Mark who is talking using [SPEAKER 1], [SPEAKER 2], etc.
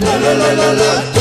[SPEAKER 1] la la la la la.